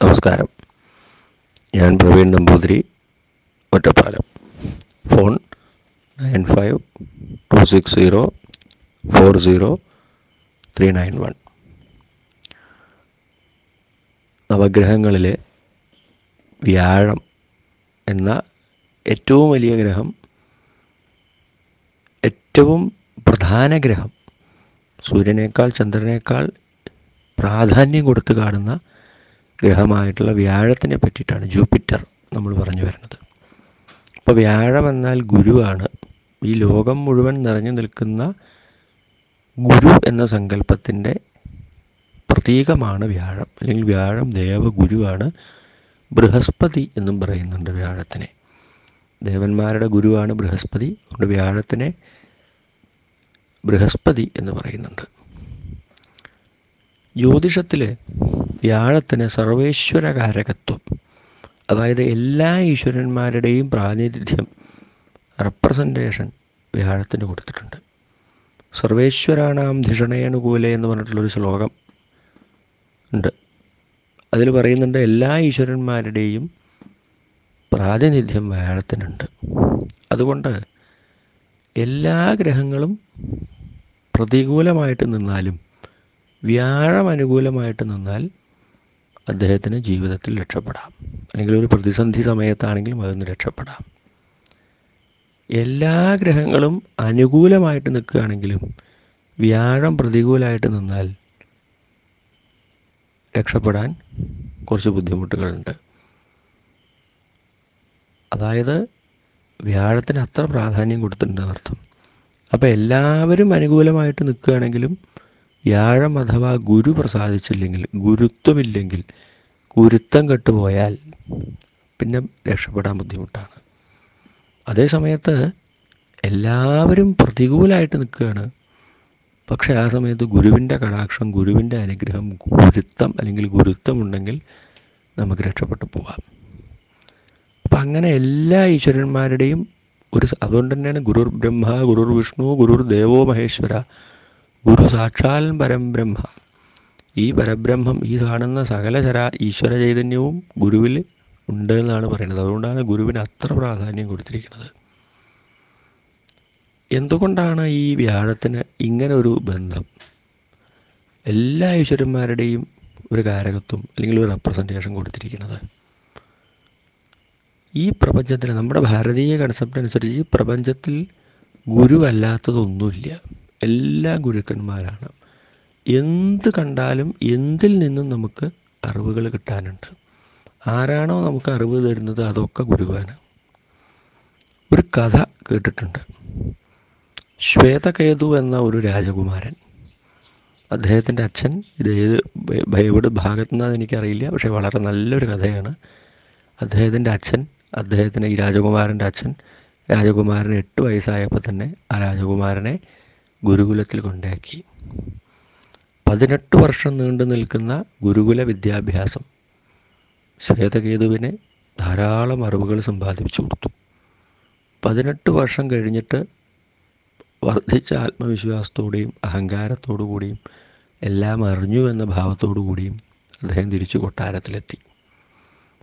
നമസ്കാരം. ഞാൻ Praveen Namboothiri Ottapalam. Phone nine five two six zero four zero three nine one. നവഗ്രഹങ്ങളിലെ വ്യാഴം എന്ന ഏറ്റവും വലിയ ഗ്രഹം ഏറ്റവും പ്രധാന ഗ്രഹം സൂര്യനേക്കാൾ ചന്ദ്രനേക്കാൾ പ്രാധാന്യം കൊടുത്തു കാണുന്ന ഗ്രഹമായിട്ടുള്ള വ്യാഴത്തിനെ പറ്റിയിട്ടാണ് ജൂപ്പിറ്റർ നമ്മൾ പറഞ്ഞു വരുന്നത്. അപ്പോൾ വ്യാഴം എന്നാൽ ഗുരുവാണ്. ഈ ലോകം മുഴുവൻ നിറഞ്ഞു നിൽക്കുന്ന ഗുരു എന്ന സങ്കല്പത്തിന്റെ പ്രതീകമാണ് വ്യാഴം. അല്ലെങ്കിൽ വ്യാഴം ദേവഗുരുവാണ്. ബൃഹസ്പതി എന്നും പറയുന്നുണ്ട് വ്യാഴത്തിനെ. ദേവന്മാരുടെ ഗുരുവാണ് ബൃഹസ്പതി. അതുകൊണ്ട് വ്യാഴത്തിനെ ബൃഹസ്പതി എന്ന് പറയുന്നുണ്ട്. ജ്യോതിഷത്തിൽ വ്യാഴത്തിന് സർവേശ്വരകാരകത്വം. അതായത് എല്ലാ ഈശ്വരന്മാരുടെയും പ്രാതിനിധ്യം റെപ്രസെന്റേഷൻ വ്യാഴത്തിന് കൊടുത്തിട്ടുണ്ട്. സർവേശ്വരാണാം ധിഷണേനുകൂല എന്ന് പറഞ്ഞിട്ടുള്ളൊരു ശ്ലോകം ഉണ്ട്. അതിൽ പറയുന്നുണ്ട് എല്ലാ ഈശ്വരന്മാരുടെയും പ്രാതിനിധ്യം വ്യാഴത്തിനുണ്ട്. അതുകൊണ്ട് എല്ലാ ഗ്രഹങ്ങളും പ്രതികൂലമായിട്ട് നിന്നാലും വ്യാഴം അനുകൂലമായിട്ട് നിന്നാൽ അദ്ദേഹത്തിന് ജീവിതത്തിൽ രക്ഷപ്പെടാം. അല്ലെങ്കിൽ ഒരു പ്രതിസന്ധി സമയത്താണെങ്കിലും അതൊന്ന് രക്ഷപ്പെടാം. എല്ലാ ഗ്രഹങ്ങളും അനുകൂലമായിട്ട് നിൽക്കുകയാണെങ്കിലും വ്യാഴം പ്രതികൂലമായിട്ട് നിന്നാൽ രക്ഷപ്പെടാൻ കുറച്ച് ബുദ്ധിമുട്ടുകളുണ്ട്. അതായത് വ്യാഴത്തിന് അത്ര പ്രാധാന്യം കൊടുത്തിട്ടുണ്ടെന്നർത്ഥം. അപ്പോൾ എല്ലാവരും അനുകൂലമായിട്ട് നിൽക്കുകയാണെങ്കിലും വ്യാഴം അഥവാ ഗുരു പ്രസാദിച്ചില്ലെങ്കിൽ ഗുരുത്വമില്ലെങ്കിൽ ഗുരുത്വം കെട്ടുപോയാൽ പിന്നെ രക്ഷപ്പെടാൻ ബുദ്ധിമുട്ടാണ്. അതേ സമയത്ത് എല്ലാവരും പ്രതികൂലമായിട്ട് നിൽക്കുകയാണ്. പക്ഷെ ആ സമയത്ത് ഗുരുവിന്റെ കടാക്ഷം ഗുരുവിന്റെ അനുഗ്രഹം ഗുരുത്വം അല്ലെങ്കിൽ ഗുരുത്വം ഉണ്ടെങ്കിൽ നമുക്ക് രക്ഷപ്പെട്ടു പോകാം. അപ്പം അങ്ങനെ എല്ലാ ഈശ്വരന്മാരുടെയും ഒരു അതുകൊണ്ട് തന്നെയാണ് ഗുരുർ ബ്രഹ്മ ഗുരുർ വിഷ്ണു ഗുരുർ ദേവോ മഹേശ്വര ഗുരു സാക്ഷാൽ പരബ്രഹ്മ. ഈ പരബ്രഹ്മം ഈ കാണുന്ന സകല ചരാ ഈശ്വര ചൈതന്യവും ഗുരുവിൽ ഉണ്ട് എന്നാണ് പറയുന്നത്. അതുകൊണ്ടാണ് ഗുരുവിന് അത്ര പ്രാധാന്യം കൊടുത്തിരിക്കുന്നത്. എന്തുകൊണ്ടാണ് ഈ വ്യാഴത്തിന് ഇങ്ങനെ ഒരു ബന്ധം? എല്ലാ ഈശ്വരന്മാരുടെയും ഒരു കാരകത്വം അല്ലെങ്കിൽ ഒരു റെപ്രസെന്റേഷൻ കൊടുത്തിരിക്കുന്നത്. ഈ പ്രപഞ്ചത്തിന് നമ്മുടെ ഭാരതീയ കൺസെപ്റ്റ് അനുസരിച്ച് ഈ പ്രപഞ്ചത്തിൽ ഗുരുവല്ലാത്തതൊന്നുമില്ല. എല്ലാ ഗുരുക്കന്മാരാണ്. എന്ത് കണ്ടാലും എന്തിൽ നിന്നും നമുക്ക് അറിവുകൾ കിട്ടാനുണ്ട്. ആരാണോ നമുക്ക് അറിവ് തരുന്നത് അതൊക്കെ ഗുരുവാണ്. ഒരു കഥ കേട്ടിട്ടുണ്ട്. ശ്വേതകേതു എന്ന ഒരു രാജകുമാരൻ. അദ്ദേഹത്തിന്റെ അച്ഛൻ ഇത് ഏത് എവിടെ ഭാഗത്തു നിന്നാന്ന് എനിക്കറിയില്ല പക്ഷേ വളരെ നല്ലൊരു കഥയാണ്. അദ്ദേഹത്തിന്റെ അച്ഛൻ അദ്ദേഹത്തിന് ഈ രാജകുമാരന്റെ അച്ഛൻ രാജകുമാരൻ എട്ട് വയസ്സായപ്പോൾ തന്നെ ആ രാജകുമാരനെ ഗുരുകുലത്തിൽ കൊണ്ടാക്കി. പതിനെട്ട് വർഷം നീണ്ടു നിൽക്കുന്ന ഗുരുകുല വിദ്യാഭ്യാസം ശ്വേതകേതുവിനെ ധാരാളം അറിവുകൾ സമ്പാദിച്ചു കൊടുത്തു. പതിനെട്ട് വർഷം കഴിഞ്ഞിട്ട് വർദ്ധിച്ച ആത്മവിശ്വാസത്തോടെയും അഹങ്കാരത്തോടു കൂടിയും എല്ലാം അറിഞ്ഞു എന്ന ഭാവത്തോടു കൂടിയും അദ്ദേഹം തിരിച്ചു കൊട്ടാരത്തിലെത്തി.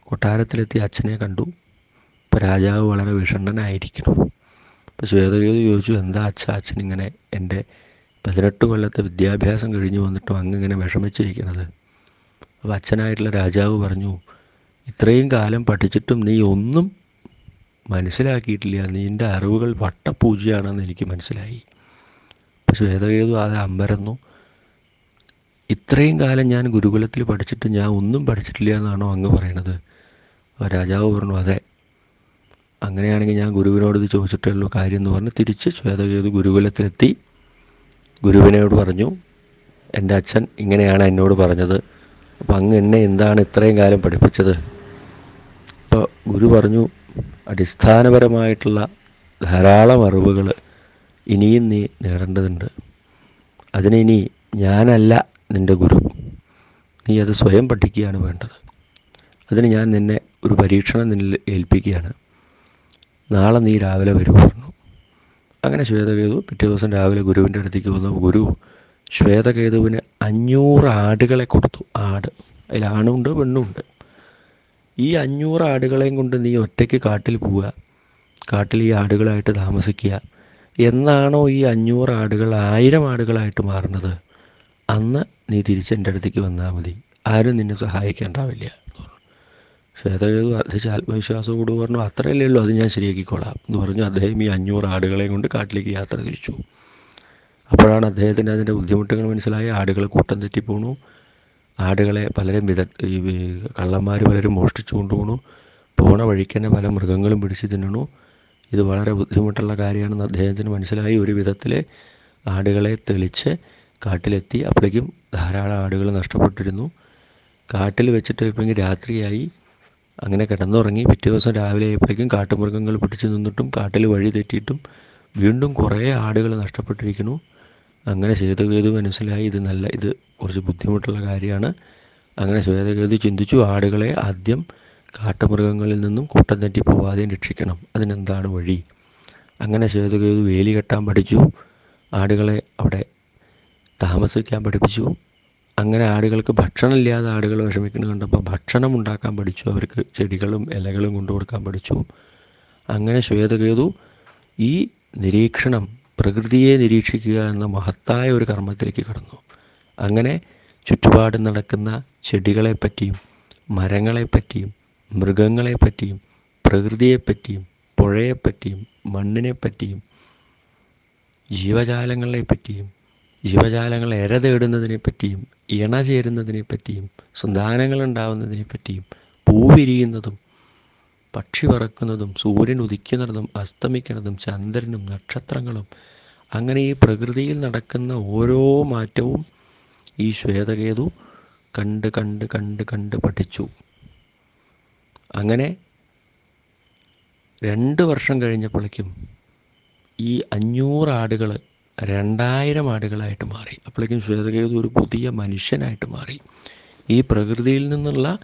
കൊട്ടാരത്തിലെത്തി അച്ഛനെ കണ്ടു. രാജാവ് വളരെ വിഷണ്ണനായിരിക്കണം അപ്പോൾ ശ്വേതകേതു ചോദിച്ചു എന്താ അച്ഛ അച്ഛൻ ഇങ്ങനെ എന്റെ പതിനെട്ട് കൊല്ലത്തെ വിദ്യാഭ്യാസം കഴിഞ്ഞു വന്നിട്ടും അങ്ങിങ്ങനെ വിഷമിച്ചിരിക്കുന്നത്? അപ്പോൾ അച്ഛനായിട്ടുള്ള രാജാവ് പറഞ്ഞു ഇത്രയും കാലം പഠിച്ചിട്ടും നീ ഒന്നും മനസ്സിലാക്കിയിട്ടില്ല. നിന്റെ അറിവുകൾ വട്ടപൂജയാണെന്ന് എനിക്ക് മനസ്സിലായി. അപ്പോൾ ശ്വേതകേതു അത് അമ്പരന്നു. ഇത്രയും കാലം ഞാൻ ഗുരുകുലത്തിൽ പഠിച്ചിട്ട് ഞാൻ ഒന്നും പഠിച്ചിട്ടില്ല എന്നാണോ അങ്ങ് പറയണത്? രാജാവ് പറഞ്ഞു അതെ അങ്ങനെയാണെങ്കിൽ ഞാൻ ഗുരുവിനോട് ഇത് ചോദിച്ചിട്ടേ ഉള്ളൂ കാര്യം എന്ന് പറഞ്ഞ് തിരിച്ച് ശ്വേതകേതു ഗുരുകുലത്തിലെത്തി. ഗുരുവിനോട് പറഞ്ഞു എന്റെ അച്ഛൻ ഇങ്ങനെയാണ് എന്നോട് പറഞ്ഞത്. അപ്പം അങ്ങ് എന്നെ എന്താണ് ഇത്രയും കാലം പഠിപ്പിച്ചത്? അപ്പോൾ ഗുരു പറഞ്ഞു അടിസ്ഥാനപരമായിട്ടുള്ള ധാരാളം അറിവുകൾ ഇനിയും നീ നേടേണ്ടതുണ്ട്. അതിനിനി ഞാനല്ല നിന്റെ ഗുരു. നീ അത് സ്വയം പഠിക്കുകയാണ് വേണ്ടത്. അതിന് ഞാൻ നിന്നെ ഒരു പരീക്ഷണം നിന്നിൽ ഏൽപ്പിക്കുകയാണ്. നാളെ നീ രാവിലെ വരൂ പറഞ്ഞു അങ്ങനെ ശ്വേതകേതു പിറ്റേ ദിവസം രാവിലെ ഗുരുവിന്റെ അടുത്തേക്ക് വന്നു. ഗുരു ശ്വേതകേതുവിന് അഞ്ഞൂറ് ആടുകളെ കൊടുത്തു. ആട്. അതിൽ ആണുണ്ട് പെണ്ണുണ്ട്. ഈ അഞ്ഞൂറ് ആടുകളെയും കൊണ്ട് നീ ഒറ്റയ്ക്ക് കാട്ടിൽ പോവുക. കാട്ടിൽ ഈ ആടുകളായിട്ട് താമസിക്കുക. എന്നാണോ ഈ അഞ്ഞൂറ് ആടുകൾ ആയിരം ആടുകളായിട്ട് മാറുന്നത്? അന്ന് നീ തിരിച്ച് എന്റെ അടുത്തേക്ക് വന്നാൽ മതി. ആരും നിന്നെ സഹായിക്കേണ്ടാവില്ല. ശ്വേതകേതു ആത്മവിശ്വാസം ആത്മവിശ്വാസത്തോട് പറഞ്ഞു അത്രയല്ലേ ഉള്ളൂ. അത് ഞാൻ ശരിയാക്കിക്കോളാം എന്ന് പറഞ്ഞു. അദ്ദേഹം ഈ അഞ്ഞൂറ് ആടുകളെയും കൊണ്ട് കാട്ടിലേക്ക് യാത്ര തിരിച്ചു. അപ്പോഴാണ് അദ്ദേഹത്തിന് അതിന്റെ ബുദ്ധിമുട്ടുകൾ മനസ്സിലായി. ആടുകളെ കൂട്ടം തെറ്റിപ്പോണു. ആടുകളെ പലരും വിദ കള്ളന്മാർ പലരും മോഷ്ടിച്ചു കൊണ്ടുപോണു. പോണ വഴിക്ക് തന്നെ പല മൃഗങ്ങളും പിടിച്ചു തിന്നണു. ഇത് വളരെ ബുദ്ധിമുട്ടുള്ള കാര്യമാണെന്ന് അദ്ദേഹത്തിന് മനസ്സിലായി. ഒരു വിധത്തിൽ ആടുകളെ തെളിച്ച് കാട്ടിലെത്തി. അപ്പോഴേക്കും ധാരാളം ആടുകൾ നഷ്ടപ്പെട്ടിരുന്നു. കാട്ടിൽ വെച്ചിട്ട് ഇപ്പോഴെങ്കിൽ രാത്രിയായി. അങ്ങനെ കിടന്നുറങ്ങി പിറ്റേ ദിവസം രാവിലെ ആയപ്പോഴേക്കും കാട്ടുമൃഗങ്ങൾ പിടിച്ചു നിന്നിട്ടും കാട്ടിൽ വഴി തെറ്റിയിട്ടും വീണ്ടും കുറേ ആടുകൾ നഷ്ടപ്പെട്ടിരിക്കുന്നു. അങ്ങനെ ശ്വേതകേതു മനസ്സിലായി ഇത് നല്ല ഇത് കുറച്ച് ബുദ്ധിമുട്ടുള്ള കാര്യമാണ്. അങ്ങനെ ശ്വേതകേതു ചിന്തിച്ചു ആടുകളെ ആദ്യം കാട്ടുമൃഗങ്ങളിൽ നിന്നും കൂട്ടം തെറ്റി പോവാതെയും രക്ഷിക്കണം അതിനെന്താണ് വഴി? അങ്ങനെ ശ്വേതകേതു വേലി കെട്ടാൻ പഠിച്ചു ആടുകളെ അവിടെ താമസിക്കാൻ പഠിപ്പിച്ചു. അങ്ങനെ ആടുകൾക്ക് ഭക്ഷണമില്ലാതെ ആടുകൾ വിഷമിക്കുന്നത് കണ്ടപ്പോൾ ഭക്ഷണം ഉണ്ടാക്കാൻ പഠിച്ചു. അവർക്ക് ചെടികളും ഇലകളും കൊണ്ടു കൊടുക്കാൻ പഠിച്ചു. അങ്ങനെ ശ്വേതകേതു ഈ നിരീക്ഷണം പ്രകൃതിയെ നിരീക്ഷിക്കുക എന്ന മഹത്തായ ഒരു കർമ്മത്തിലേക്ക് കടന്നു. അങ്ങനെ ചുറ്റുപാട് നടക്കുന്ന ചെടികളെപ്പറ്റിയും മരങ്ങളെപ്പറ്റിയും മൃഗങ്ങളെപ്പറ്റിയും പ്രകൃതിയെപ്പറ്റിയും പുഴയെപ്പറ്റിയും മണ്ണിനെപ്പറ്റിയും ജീവജാലങ്ങളെപ്പറ്റിയും ജീവജാലങ്ങൾ എര തേടുന്നതിനെ പറ്റിയും ഇണ ചേരുന്നതിനെ പറ്റിയും സന്താനങ്ങൾ ഉണ്ടാവുന്നതിനെ പറ്റിയും പൂവിരിയുന്നതും പക്ഷി പറക്കുന്നതും സൂര്യൻ ഉദിക്കുന്നതും അസ്തമിക്കുന്നതും ചന്ദ്രനും നക്ഷത്രങ്ങളും അങ്ങനെ ഈ പ്രകൃതിയിൽ നടക്കുന്ന ഓരോ മാറ്റവും ഈ ശ്വേതകേതു കണ്ട് കണ്ട് കണ്ട് കണ്ട് പഠിച്ചു. അങ്ങനെ രണ്ട് വർഷം കഴിഞ്ഞപ്പോഴേക്കും ഈ അഞ്ഞൂറ് ആടുകൾ രണ്ടായിരം ആടുകളായിട്ട് മാറി. അപ്പോഴേക്കും ശ്വേതകേതു ഒരു പുതിയ മനുഷ്യനായിട്ട് മാറി. ഈ പ്രകൃതിയിൽ നിന്നുള്ള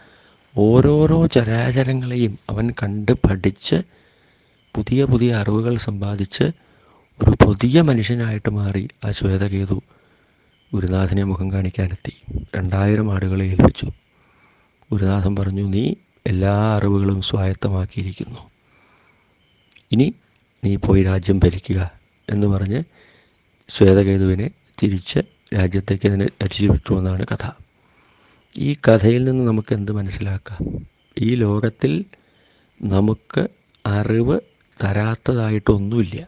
ഓരോരോ ചരാചരങ്ങളെയും അവൻ കണ്ട് പഠിച്ച് പുതിയ പുതിയ അറിവുകൾ സമ്പാദിച്ച് ഒരു പുതിയ മനുഷ്യനായിട്ട് മാറി ആ ശ്വേതകേതു ഗുരുനാഥനെ മുഖം കാണിക്കാനെത്തി. രണ്ടായിരം ആടുകളെ ഏൽപ്പിച്ചു. ഗുരുനാഥൻ പറഞ്ഞു നീ എല്ലാ അറിവുകളും സ്വായത്തമാക്കിയിരിക്കുന്നു. ഇനി നീ പോയി രാജ്യം ഭരിക്കുക എന്ന് പറഞ്ഞ് ശ്വേതകേതുവിനെ തിരിച്ച് രാജ്യത്തേക്ക് അതിനെ അരിച്ചു എന്നാണ് കഥ. ഈ കഥയിൽ നിന്ന് നമുക്ക് എന്ത് മനസ്സിലാക്കാം? ഈ ലോകത്തിൽ നമുക്ക് അറിവ് തരാത്തതായിട്ടൊന്നുമില്ല.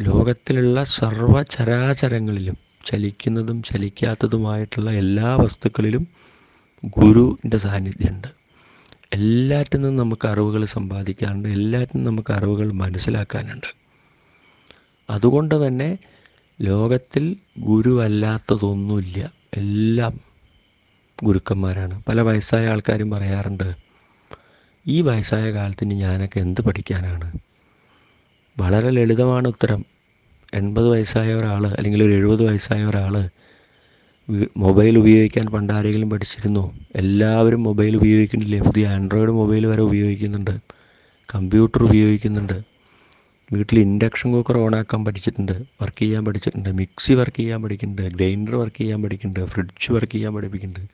ലോകത്തിലുള്ള സർവചരാചരങ്ങളിലും ചലിക്കുന്നതും ചലിക്കാത്തതുമായിട്ടുള്ള എല്ലാ വസ്തുക്കളിലും ഗുരുവിന്റെ സാന്നിധ്യമുണ്ട്. എല്ലാറ്റിൽ നിന്നും നമുക്ക് അറിവുകൾ സമ്പാദിക്കാനുണ്ട് എല്ലാറ്റിനും നമുക്ക് അറിവുകൾ മനസ്സിലാക്കാനുണ്ട്. അതുകൊണ്ട് തന്നെ ലോകത്തിൽ ഗുരുവല്ലാത്തതൊന്നുമില്ല. എല്ലാം ഗുരുക്കന്മാരാണ്. പല വയസ്സായ ആൾക്കാരും പറയാറുണ്ട് ഈ വയസ്സായ കാലത്തിന് ഞാനൊക്കെ എന്ത് പഠിക്കാനാണ്? വളരെ ലളിതമാണ് ഉത്തരം. എൺപത് വയസ്സായ ഒരാൾ അല്ലെങ്കിൽ ഒരു എഴുപത് വയസ്സായ ഒരാൾ മൊബൈൽ ഉപയോഗിക്കാൻ പണ്ട് ആരെങ്കിലും പഠിച്ചിരുന്നു? എല്ലാവരും മൊബൈൽ ഉപയോഗിക്കുന്നില്ലേ? പുതിയ ആൻഡ്രോയിഡ് മൊബൈൽ വരെ ഉപയോഗിക്കുന്നുണ്ട്. കമ്പ്യൂട്ടർ ഉപയോഗിക്കുന്നുണ്ട്. വീട്ടിൽ ഇൻഡക്ഷൻ കുക്കർ ഓണാക്കാൻ പഠിച്ചിട്ടുണ്ട് വർക്ക് ചെയ്യാൻ പഠിച്ചിട്ടുണ്ട് മിക്സി വർക്ക് ചെയ്യാൻ പഠിക്കുന്നുണ്ട് ഗ്രൈൻഡർ വർക്ക് ചെയ്യാൻ പഠിക്കുന്നുണ്ട് ഫ്രിഡ്ജ് വർക്ക് ചെയ്യാൻ പഠിപ്പിക്കുന്നുണ്ട്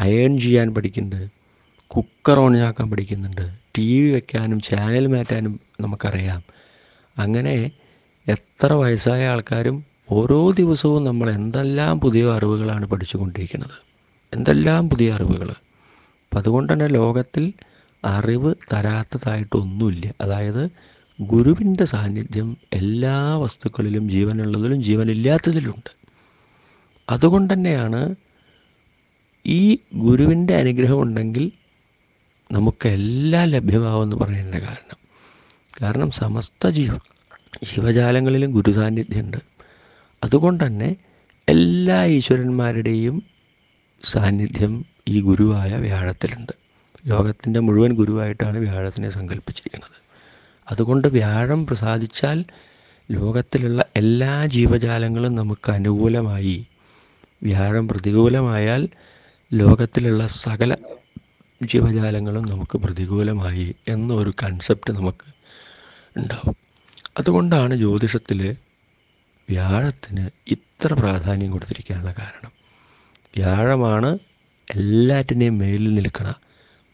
അയൺ ചെയ്യാൻ പഠിക്കുന്നുണ്ട് കുക്കർ ഓൺ ആക്കാൻ പഠിക്കുന്നുണ്ട് ടി വി വെക്കാനും ചാനൽ മാറ്റാനും നമുക്കറിയാം. അങ്ങനെ എത്ര വയസ്സായ ആൾക്കാരും ഓരോ ദിവസവും നമ്മൾ എന്തെല്ലാം പുതിയ അറിവുകളാണ് പഠിച്ചുകൊണ്ടിരിക്കുന്നത്. എന്തെല്ലാം പുതിയ അറിവുകൾ? അപ്പം അതുകൊണ്ട് തന്നെ ലോകത്തിൽ അറിവ് തരാത്തതായിട്ടൊന്നുമില്ല. അതായത് ഗുരുവിന്റെ സാന്നിധ്യം എല്ലാ വസ്തുക്കളിലും ജീവനുള്ളതിലും ജീവനില്ലാത്തതിലുണ്ട്. അതുകൊണ്ട് തന്നെയാണ് ഈ ഗുരുവിന്റെ അനുഗ്രഹം ഉണ്ടെങ്കിൽ നമുക്കെല്ലാം ലഭ്യമാവുമെന്ന് പറയുന്നതിന്റെ കാരണം. കാരണം സമസ്ത ജീവ ജീവജാലങ്ങളിലും ഗുരു സാന്നിധ്യമുണ്ട് അതുകൊണ്ട് തന്നെ എല്ലാ ഈശ്വരന്മാരുടെയും സാന്നിധ്യം ഈ ഗുരുവായ വ്യാഴത്തിലുണ്ട്. ലോകത്തിന്റെ മുഴുവൻ ഗുരുവായിട്ടാണ് വ്യാഴത്തിനെ സങ്കല്പിച്ചിരിക്കുന്നത്. അതുകൊണ്ട് വ്യാഴം പ്രസാദിച്ചാൽ ലോകത്തിലുള്ള എല്ലാ ജീവജാലങ്ങളും നമുക്ക് അനുകൂലമായി. വ്യാഴം പ്രതികൂലമായാൽ ലോകത്തിലുള്ള സകല ജീവജാലങ്ങളും നമുക്ക് പ്രതികൂലമായി എന്നൊരു കൺസെപ്റ്റ് നമുക്ക് ഉണ്ടാവും. അതുകൊണ്ടാണ് ജ്യോതിഷത്തിൽ വ്യാഴത്തിന് ഇത്ര പ്രാധാന്യം കൊടുത്തിരിക്കാനുള്ള കാരണം. വ്യാഴമാണ് എല്ലാറ്റിനെയും മേലിൽ നിൽക്കണ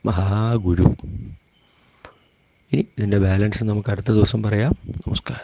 മഹാഗുരു. ഇനി ഇതിന്റെ ബാലൻസ് നമുക്ക് അടുത്ത ദിവസം പറയാം. നമസ്കാരം.